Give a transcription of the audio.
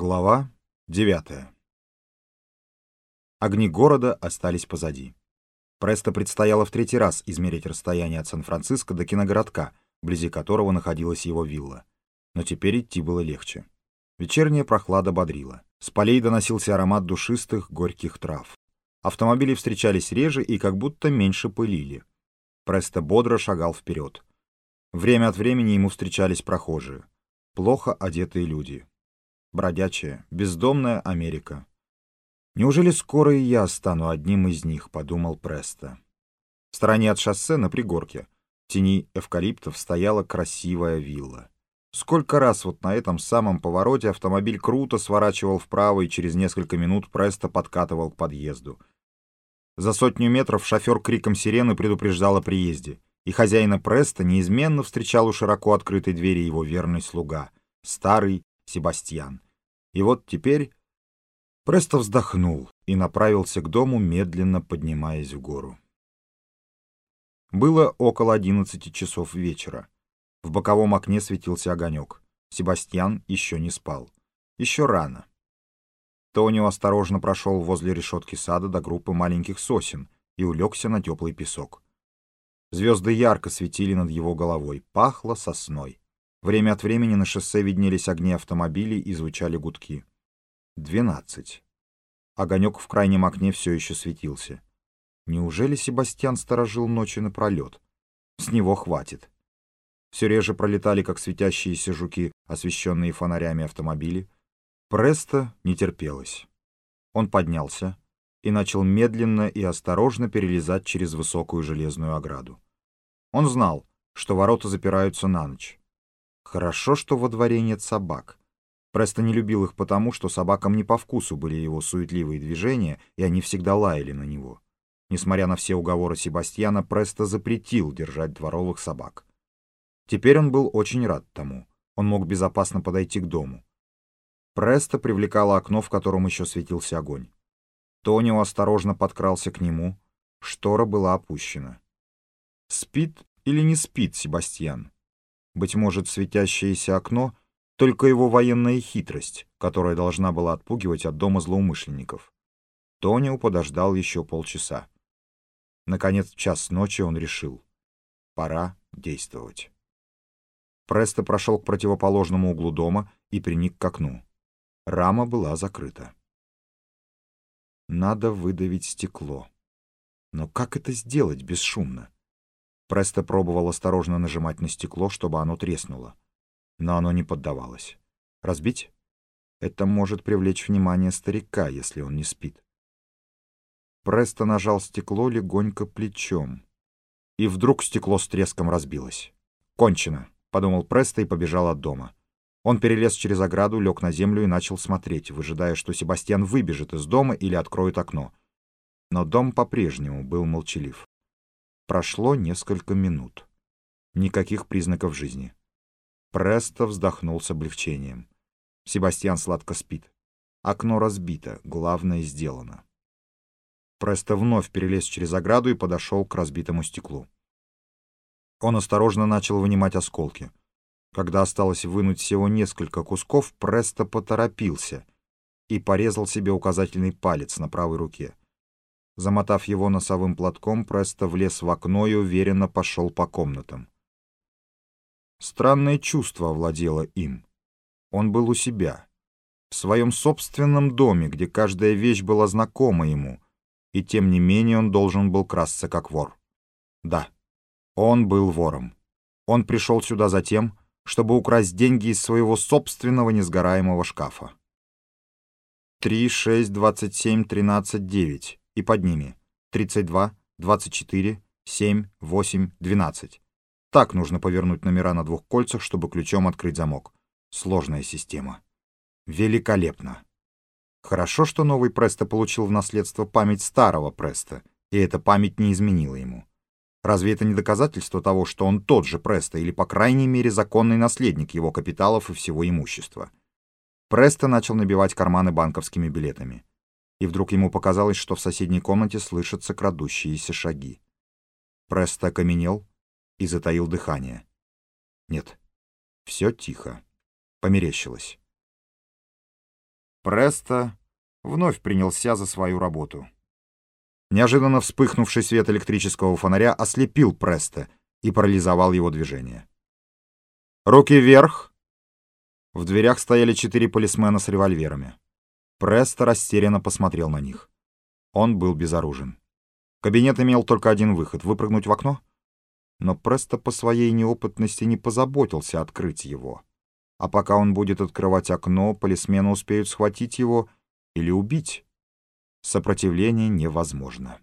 Глава 9. Огни города остались позади. Престо предстояло в третий раз измерить расстояние от Сан-Франциско до киногородка, вблизи которого находилась его вилла. Но теперь идти было легче. Вечерняя прохлада бодрила. С полей доносился аромат душистых, горьких трав. Автомобили встречались реже и как будто меньше пылили. Престо бодро шагал вперед. Время от времени ему встречались прохожие. Плохо одетые люди, бродячая, бездомная Америка. «Неужели скоро и я стану одним из них?» — подумал Престо. В стороне от шоссе на пригорке, в тени эвкалиптов, стояла красивая вилла. Сколько раз вот на этом самом повороте автомобиль круто сворачивал вправо и через несколько минут Престо подкатывал к подъезду. За сотню метров шофер криком сирены предупреждал о приезде, и хозяина Преста неизменно встречал у широко открытой двери его верный слуга, старый Себастьян. И вот теперь Престо вздохнул и направился к дому, медленно поднимаясь в гору. Было около одиннадцати часов вечера. В боковом окне светился огонек. Себастьян еще не спал. Еще рано. Тонио осторожно прошел возле решетки сада до группы маленьких сосен и улегся на теплый песок. Звезды ярко светили над его головой, пахло сосной. Время от времени на шоссе виднелись огни автомобилей и звучали гудки. Двенадцать. Огонек в крайнем окне все еще светился. Неужели Себастьян сторожил ночи напролет? С него хватит. Все реже пролетали, как светящиеся жуки, освещенные фонарями автомобили. Престо не терпелось. Он поднялся и начал медленно и осторожно перелезать через высокую железную ограду. Он знал, что ворота запираются на ночь. Хорошо, что во дворе нет собак. Престо не любил их потому, что собакам не по вкусу были его суетливые движения, и они всегда лаяли на него. Несмотря на все уговоры Себастьяна, Престо запретил держать дворовых собак. Теперь он был очень рад тому. Он мог безопасно подойти к дому. Престо привлекало окно, в котором еще светился огонь. Тонио осторожно подкрался к нему. Штора была опущена. Спит или не спит Себастьян? Быть может, светящееся окно — только его военная хитрость, которая должна была отпугивать от дома злоумышленников. Тонио подождал еще полчаса. Наконец, в час ночи он решил. Пора действовать. Престо прошел к противоположному углу дома и приник к окну. Рама была закрыта. Надо выдавить стекло. Но как это сделать бесшумно? Престо пробовал осторожно нажимать на стекло, чтобы оно треснуло. Но оно не поддавалось. Разбить? Это может привлечь внимание старика, если он не спит. Престо нажал стекло легонько плечом. И вдруг стекло с треском разбилось. «Кончено», — подумал Престо и побежал от дома. Он перелез через ограду, лег на землю и начал смотреть, выжидая, что Себастьян выбежит из дома или откроет окно. Но дом по-прежнему был молчалив. Прошло несколько минут. Никаких признаков жизни. Престо вздохнул с облегчением. Себастьян сладко спит. Окно разбито, главное сделано. Престо вновь перелез через ограду и подошел к разбитому стеклу. Он осторожно начал вынимать осколки. Когда осталось вынуть всего несколько кусков, Престо поторопился и порезал себе указательный палец на правой руке. Замотав его носовым платком, Престо влез в окно и уверенно пошел по комнатам. Странное чувство овладело им. Он был у себя, в своем собственном доме, где каждая вещь была знакома ему, и тем не менее он должен был красться как вор. Да, он был вором. Он пришел сюда за тем, чтобы украсть деньги из своего собственного несгораемого шкафа. 3, 6, 27, 13, 9 и под ними 32, 24, 7, 8, 12. Так нужно повернуть номера на двух кольцах, чтобы ключом открыть замок. Сложная система. Великолепно. Хорошо, что новый Престо получил в наследство память старого Престо, и эта память не изменила ему. Разве это не доказательство того, что он тот же Престо или, по крайней мере, законный наследник его капиталов и всего имущества? Престо начал набивать карманы банковскими билетами и вдруг ему показалось, что в соседней комнате слышатся крадущиеся шаги. Престо окаменел и затаил дыхание. Нет, все тихо. Померещилось. Престо вновь принялся за свою работу. Неожиданно вспыхнувший свет электрического фонаря ослепил Престо и парализовал его движение. «Руки вверх!» В дверях стояли четыре полисмена с револьверами. Престо растерянно посмотрел на них. Он был безоружен. Кабинет имел только один выход — выпрыгнуть в окно. Но Престо по своей неопытности не позаботился открыть его. А пока он будет открывать окно, полисмены успеют схватить его или убить. Сопротивление невозможно.